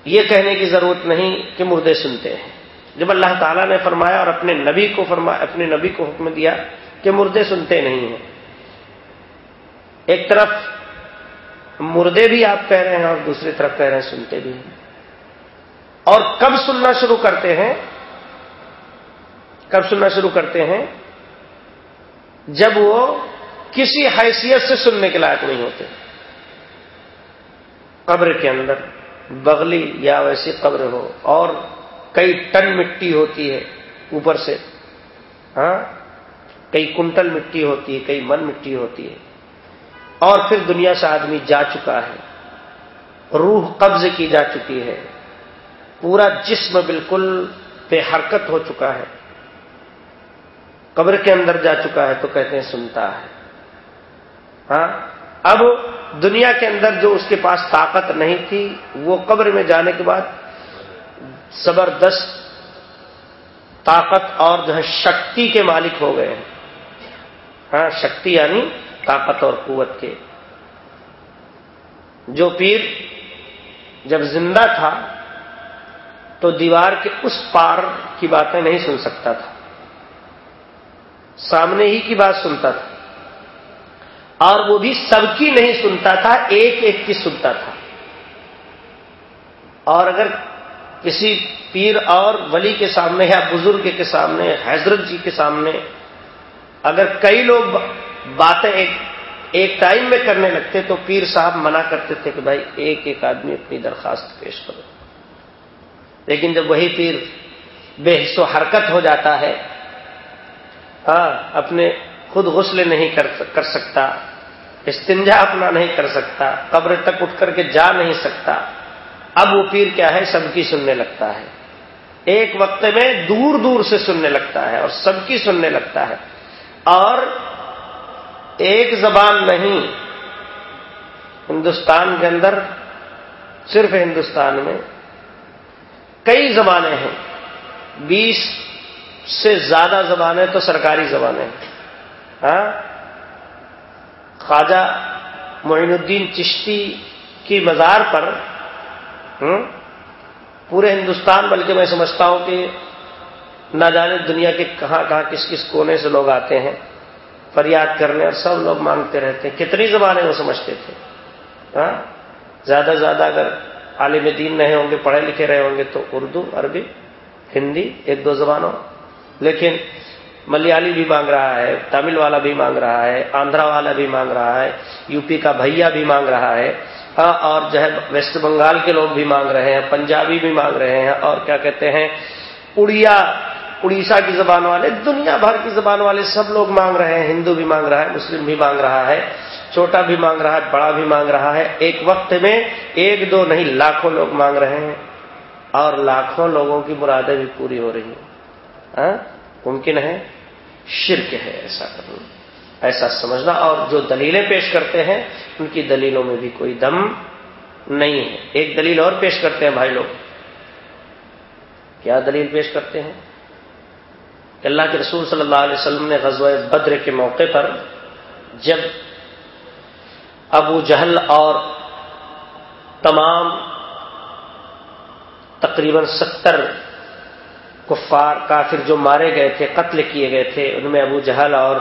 یہ کہنے کی ضرورت نہیں کہ مردے سنتے ہیں۔ جب اللہ تعالیٰ نے فرمایا اور اپنے نبی کو فرمایا اپنے نبی کو حکم دیا کہ مردے سنتے نہیں ہیں۔ ایک طرف مردے بھی آپ کہہ رہے ہیں اور دوسری طرف کہہ رہے ہیں سنتے بھی ہیں۔ اور کب سننا شروع کرتے ہیں؟ کب سننا شروع کرتے ہیں؟ جب وہ کسی حیثیت سے سننے کے لائق نہیں ہوتے۔ قبر کے اندر بغلی یا ویسی قبر ہو اور کئی ٹن مٹی ہوتی ہے اوپر سے ہاں؟ کئی کنٹل مٹی ہوتی ہے، کئی من مٹی ہوتی ہے۔ اور پھر دنیا سے آدمی جا چکا ہے، روح قبض کی جا چکی ہے۔ پورا جسم بالکل بے حرکت ہو چکا ہے۔ قبر کے اندر جا چکا ہے تو کہتے ہیں سنتا ہے۔ ہاں؟ اب دنیا کے اندر جو اس کے پاس طاقت نہیں تھی، وہ قبر میں جانے کے بعد زبردست طاقت اور جو ہے شکتی کے مالک ہو گئے ہیں۔ ہاں شکتی یعنی طاقت اور قوت کے۔ جو پیر جب زندہ تھا تو دیوار کے اس پار کی باتیں نہیں سن سکتا تھا۔ سامنے ہی کی بات سنتا تھا۔ اور وہ بھی سب کی نہیں سنتا تھا، ایک ایک کی سنتا تھا۔ اور اگر کسی پیر اور ولی کے سامنے یا بزرگ کے سامنے، حضرت جی کے سامنے اگر کئی لوگ باتیں ایک ایک ٹائم میں کرنے لگتے تو پیر صاحب منع کرتے تھے کہ بھائی ایک ایک آدمی اپنی درخواست پیش کرو۔ لیکن جب وہی پیر بے حص و حرکت ہو جاتا ہے ہاں اپنے خود غسل نہیں کر سکتا، استنجا اپنا نہیں کر سکتا، قبر تک اٹھ کر کے جا نہیں سکتا اب وہ پیر کیا ہے؟ سب کی سننے لگتا ہے۔ ایک وقت میں دور دور سے سننے لگتا ہے اور سب کی سننے لگتا ہے۔ اور ایک زبان نہیں، ہندوستان کے اندر، صرف ہندوستان میں کئی زبانیں ہیں۔ بیس سے زیادہ زبانیں تو سرکاری زبانیں ہیں۔ ہاں؟ خواجہ معین الدین چشتی کی مزار پر پورے ہندوستان، بلکہ میں سمجھتا ہوں کہ نہ جانے دنیا کے کہاں کہاں کس کس کونے سے لوگ آتے ہیں، فریاد کرنے اور سب لوگ مانگتے رہتے ہیں۔ کتنی زبانیں وہ سمجھتے تھے ہاں؟ زیادہ زیادہ اگر عالم دین نہیں ہوں گے، پڑھے لکھے رہے ہوں گے تو اردو، عربی، ہندی ایک دو زبانوں۔ لیکن ملیالی بھی مانگ رہا ہے تمل والا بھی مانگ رہا ہے آندھرا والا بھی مانگ رہا ہے یو پی کا بھیا بھی مانگ رہا ہے ہاں اور جو ہے ویسٹ بنگال کے لوگ بھی مانگ رہے ہیں پنجابی بھی مانگ رہے ہیں اور کیا کہتے ہیں اڑیا اڑیسہ کی زبان والے دنیا بھر کی زبان والے سب لوگ مانگ رہے ہیں ہندو بھی مانگ رہا ہے مسلم بھی مانگ رہا ہے چھوٹا بھی مانگ رہا ہے بڑا بھی مانگ رہا ہے ایک وقت میں ایک دو نہیں لاکھوں لوگ مانگ رہے ہیں اور لاکھوں لوگوں کی مرادیں بھی پوری ہو رہی ہیں ممکن ہے شرک ہے ایسا کرنا، ایسا سمجھنا، اور جو دلیلیں پیش کرتے ہیں، ان کی دلیلوں میں بھی کوئی دم نہیں ہے۔ ایک دلیل اور پیش کرتے ہیں بھائی لوگ۔ کیا دلیل پیش کرتے ہیں؟ کہ اللہ کے رسول صلی اللہ علیہ وسلم نے غزوہ بدر کے موقع پر جب ابو جہل اور تمام تقریباً ستر کفار کافر جو مارے گئے تھے، قتل کیے گئے تھے، ان میں ابو جہل اور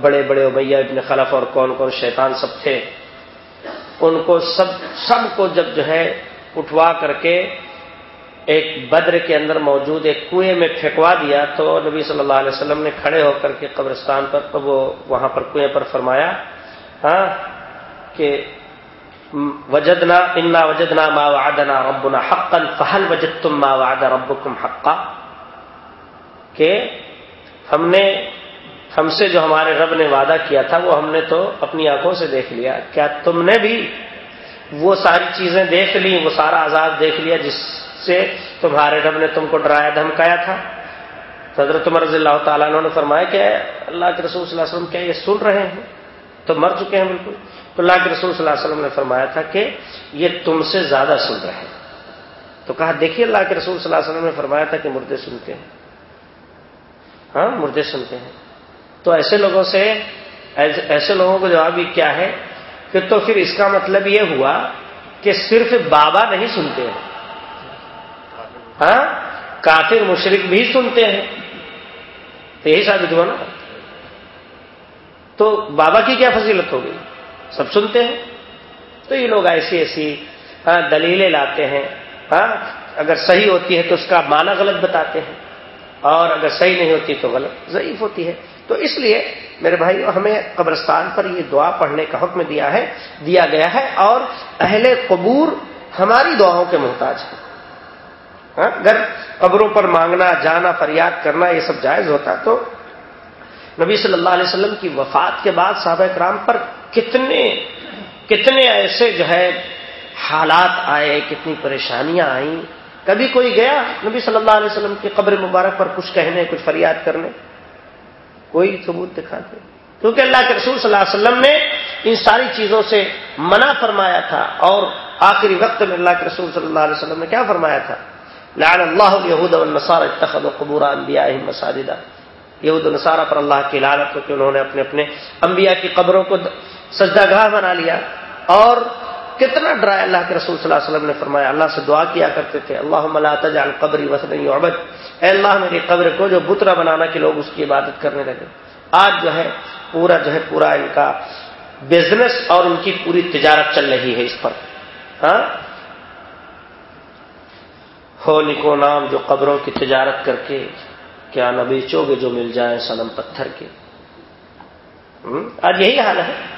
بڑے بڑے ابیا ابن خلف اور کون کون شیطان سب تھے۔ ان کو سب سب کو جب جو ہے اٹھوا کر کے ایک بدر کے اندر موجود ایک کنویں میں پھینکوا دیا تو نبی صلی اللہ علیہ وسلم نے کھڑے ہو کر کے قبرستان پر وہ وہاں پر کنویں پر فرمایا ہاں کہ وجدنا، انا وجدنا ما وعدنا ربنا حقا فہل وجد تم ما وعد ربکم حقا؟ کہ ہم نے ہم سے جو ہمارے رب نے وعدہ کیا تھا وہ ہم نے تو اپنی آنکھوں سے دیکھ لیا۔ کیا تم نے بھی وہ ساری چیزیں دیکھ لی وہ سارا آزاد دیکھ لیا جس سے تمہارے رب نے تم کو ڈرایا، دھمکایا تھا؟ حضرت عمر رضی اللہ تعالیٰ نے فرمایا کہ اللہ کے رسول صلی اللہ علیہ وسلم کیا یہ سن رہے ہیں؟ تو مر چکے ہیں بالکل۔ تو اللہ کے رسول صلی اللہ علیہ وسلم نے فرمایا تھا کہ یہ تم سے زیادہ سن رہے ہیں۔ تو کہا، دیکھیے اللہ کے رسول صلی اللہ علیہ وسلم نے فرمایا تھا کہ مردے سنتے ہیں۔ ہاں مردے سنتے ہیں۔ تو ایسے لوگوں سے، ایسے لوگوں کو جواب کیا ہے کہ تو پھر اس کا مطلب یہ ہوا کہ صرف بابا نہیں سنتے ہیں۔ ہاں کافر مشرق بھی سنتے ہیں۔ تو یہی ثابت ہوا نا۔ تو بابا کی کیا فضیلت ہوگی؟ سب سنتے ہیں۔ تو یہ لوگ ایسی ایسی ہاں دلیلیں لاتے ہیں۔ ہاں اگر صحیح ہوتی ہے تو اس کا معنی غلط بتاتے ہیں۔ اور اگر صحیح نہیں ہوتی تو غلط، ضعیف ہوتی ہے۔ تو اس لیے میرے بھائی ہمیں قبرستان پر یہ دعا پڑھنے کا حکم دیا ہے، دیا گیا ہے، اور اہل قبور ہماری دعاؤں کے محتاج ہیں۔ ہاں، اگر قبروں پر مانگنا، جانا، فریاد کرنا یہ سب جائز ہوتا تو نبی صلی اللہ علیہ وسلم کی وفات کے بعد صحابہ کرام پر کتنے کتنے ایسے جو ہے حالات آئے، کتنی پریشانیاں آئیں۔ کبھی کوئی گیا نبی صلی اللہ علیہ وسلم کی قبر مبارک پر کچھ کہنے، کچھ فریاد کرنے؟ کوئی ثبوت دکھاتے؟ کیونکہ اللہ کے رسول صلی اللہ علیہ وسلم نے ان ساری چیزوں سے منع فرمایا تھا اور آخری وقت میں اللہ کے رسول صلی اللہ علیہ وسلم نے کیا فرمایا تھا؟ لعن اللہ یہود اتخذوا قبور انبیائهم مساجدہ یہود النصارہ پر اللہ کی لعنت ہو کہ انہوں نے اپنے اپنے انبیاء کی قبروں کو سجدہ گاہ بنا لیا اور کتنا ڈرایا اللہ کے رسول صلی اللہ علیہ وسلم نے فرمایا، اللہ سے دعا کیا کرتے تھے اللہ لا تجعل قبری وسن یعبد۔ اے اللہ، میری قبر کو جو بترا بنانا کہ لوگ اس کی عبادت کرنے لگے۔ آج جو ہے، پورا جو ہے، پورا ان کا بزنس اور ان کی پوری تجارت چل رہی ہے اس پر۔ ہاں؟ ہو نکو نام جو قبروں کی تجارت کر کے کیا نہ بیچو گے جو مل جائے سنم پتھر کے۔ آج یہی حال ہے۔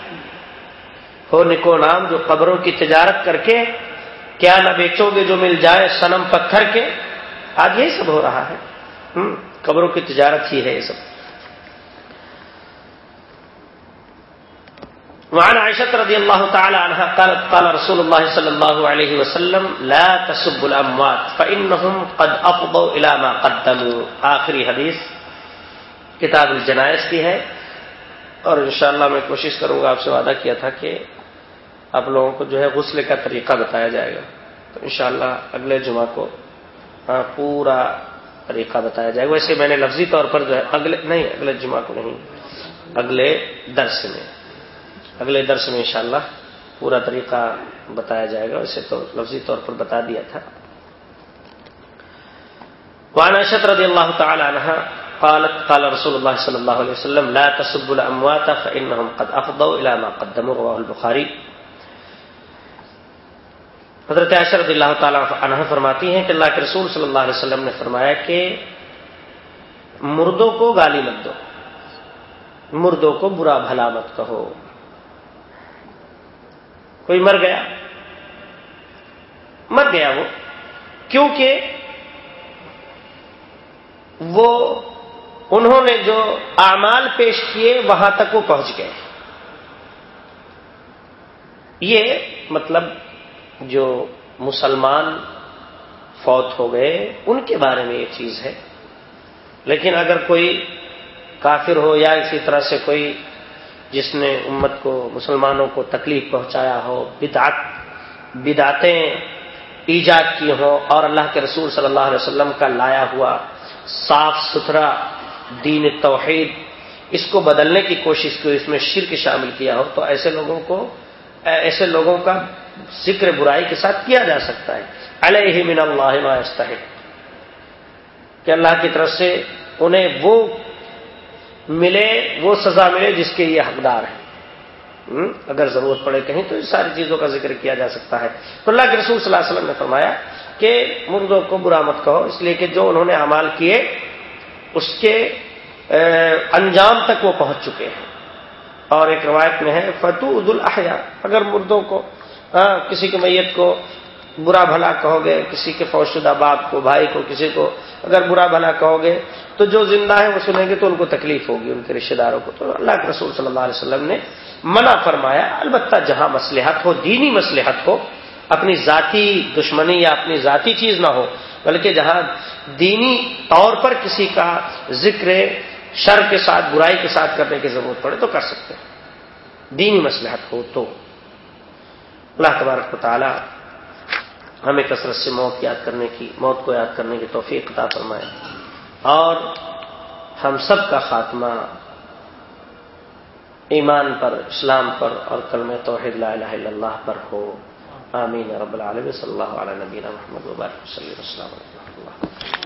ہو نکو نام جو قبروں کی تجارت کر کے کیا نہ بیچو گے جو مل جائے سنم پتھر کے۔ آج یہی سب ہو رہا ہے۔ قبروں کی تجارت ہی ہے یہ سب۔ وعن عائشة رضي الله تعالى عنها قالت، قال رسول الله صلى الله عليه وسلم، لا تسبوا الأموات فإنهم قد أفضوا إلى ما قدموا۔ آخری حدیث کتاب الجنائز کی ہے۔ اور انشاءاللہ میں کوشش کروں گا آپ سے وعدہ کیا تھا کہ آپ لوگوں کو جو ہے غسل کا طریقہ بتایا جائے گا۔ تو انشاءاللہ اگلے جمعہ کو ہاں پورا طریقہ بتایا جائے گا۔ ویسے میں نے لفظی طور پر جو ہے اگلے، نہیں، اگلے جمعہ کو نہیں، اگلے درس میں، اگلے درس میں انشاءاللہ پورا طریقہ بتایا جائے گا۔ ویسے تو لفظی طور پر بتا دیا تھا۔ وعناشت رضی اللہ تعالی عنہ قالت، قال رسول الله صلى الله عليه وسلم، لا تسبوا الاموات فانهم قد افضوا الى ما قدموا، رواه البخاري حضرت عائشہ رضی اللہ تعالی عنہ فرماتی ہیں کہ اللہ کے رسول صلی اللہ علیہ وسلم نے فرمایا کہ مردوں کو گالی مت دو، مردوں کو برا بھلا مت کہو۔ کوئی مر گیا؟ مر گیا وہ، کیونکہ وہ انہوں نے جو اعمال پیش کیے وہاں تک وہ پہنچ گئے۔ یہ مطلب جو مسلمان فوت ہو گئے، ان کے بارے میں یہ چیز ہے۔ لیکن اگر کوئی کافر ہو یا اسی طرح سے کوئی جس نے امت کو، مسلمانوں کو تکلیف پہنچایا ہو، بدعت، بدعتیں ایجاد کی ہوں اور اللہ کے رسول صلی اللہ علیہ وسلم کا لایا ہوا صاف ستھرا دین توحید اس کو بدلنے کی کوشش کی، اس میں شرک شامل کیا ہو، تو ایسے لوگوں کو، ایسے لوگوں کا ذکر برائی کے ساتھ کیا جا سکتا ہے؟ علیہ من اللہ ما کہ اللہ کی طرف سے انہیں وہ ملے، وہ سزا ملے جس کے یہ حقدار ہے اگر ضرورت پڑے کہیں تو اس ساری چیزوں کا ذکر کیا جا سکتا ہے۔ تو اللہ کے رسول صلی اللہ علیہ وسلم نے فرمایا کہ مردوں کو برا مت کہو، اس لیے کہ جو انہوں نے اعمال کیے، اس کے انجام تک وہ پہنچ چکے ہیں۔ اور ایک روایت میں ہے فتو عد الحیا اگر مردوں کو ہاں، کسی کی میت کو برا بھلا کہو گے، کسی کے فوج شدہ باپ کو، بھائی کو، کسی کو اگر برا بھلا کہو گے تو جو زندہ ہے وہ سنیں گے تو ان کو تکلیف ہوگی، ان کے رشتے داروں کو۔ تو اللہ کے رسول صلی اللہ علیہ وسلم نے منع فرمایا، البتہ جہاں مسلحت ہو، دینی مسلحت ہو، اپنی ذاتی دشمنی یا اپنی ذاتی چیز نہ ہو، بلکہ جہاں دینی طور پر کسی کا ذکر شر کے ساتھ، برائی کے ساتھ کرنے کی ضرورت پڑے تو کر سکتے ہیں۔ دینی مسلحت ہو تو۔ اللہ تبارک و تعالی ہمیں کثرت سے موت یاد کرنے کی، موت کو یاد کرنے کی توفیق عطا فرمائے۔ اور ہم سب کا خاتمہ ایمان پر، اسلام پر اور کلم توحید لا الہ الا اللہ پر ہو۔ آمین رب العالمین۔ صلی اللہ علیہ نبینا محمد وبارک صلی اللہ علیہ وسلم